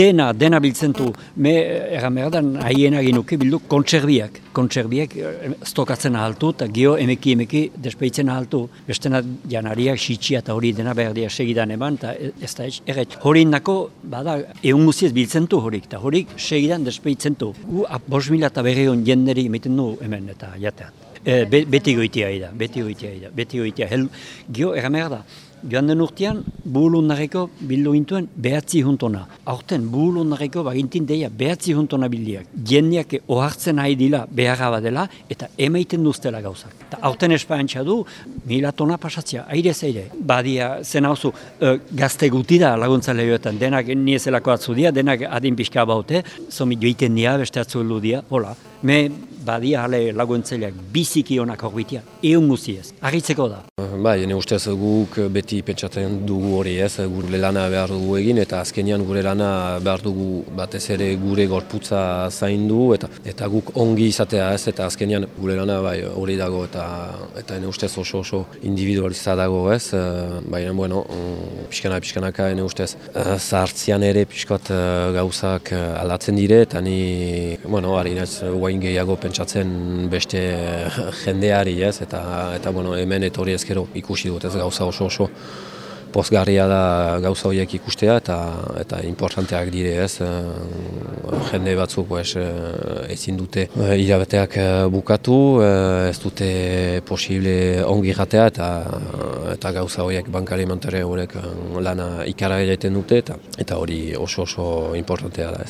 dena, dena biltzen du, me egan behar da, haien aginuke bildu kontserbiak, kontserbiak eh, stokatzen ahaltu, eta gio emeki emeki despeitzen ahaltu, bestena janariak, sitxia eta hori dena behar dira segidan eman, eta ez da erret. Hori nako, bada, egun guziez biltzen du horik, eta horik segidan despeitzen du. Gu, bos mila eta berri hon jenderi emiten du hemen, eta jatean. E, beti goitia da, beti goitia da, beti goitia. Hel, gio, erramer da, joan den urtean, buhulunareko bildu gintuen behatzi juntona. Aurten, buhulunareko bagintin deia behatzi juntona bildiak. Jendiak ohartzen nahi dila beharra badela, eta emaiten duztela gauzak. Ta aurten espaantxa du, mila tona pasatzea, aire zeire. Badia, zen hau zu, e, gazte guti da laguntza lehioetan, denak niezelako atzu dia, denak adin pixka baute, zomi joiten dia, beste atzu dia, hola. Me badia ale laguntzaileak biziki honak horbitia, egun guziez, agitzeko da. Ba, jene ustez guk beti pentsatzen dugu hori ez, gure lana behar dugu egin, eta azkenean gure lana behar dugu batez ere gure gorputza zaindu, eta eta guk ongi izatea ez, eta azkenean gure lana bai hori dago, eta eta jene ustez oso oso individualiza dago ez, baina bueno, pixkana pixkanaka jene ustez, zahartzian ere pixkot gauzak aldatzen dire, eta ni, bueno, hari guain gehiago pentsatzen beste jendeari, ez? Eta eta bueno, hemen etorri ezkero ikusi dut, ez gauza oso oso pozgarria da gauza horiek ikustea eta eta importanteak dire, ez? Jende batzuk pues ezin dute irabeteak bukatu, ez dute posible ongi jatea eta eta gauza horiek bankari mantere horrek lana ikara egiten dute eta eta hori oso oso importantea da, ez?